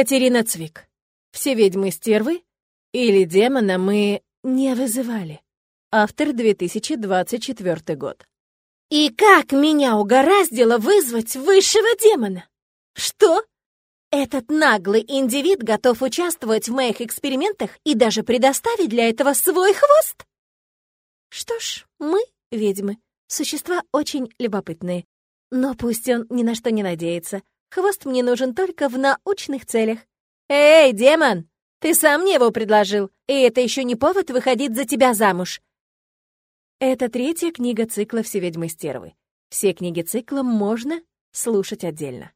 Катерина Цвик. Все ведьмы-стервы или демона мы не вызывали. Автор 2024 год. И как меня угораздило вызвать высшего демона? Что? Этот наглый индивид готов участвовать в моих экспериментах и даже предоставить для этого свой хвост? Что ж, мы, ведьмы, существа очень любопытные. Но пусть он ни на что не надеется. Хвост мне нужен только в научных целях. Эй, демон! Ты сам мне его предложил, и это еще не повод выходить за тебя замуж. Это третья книга цикла «Все ведьмы стервы». Все книги цикла можно слушать отдельно.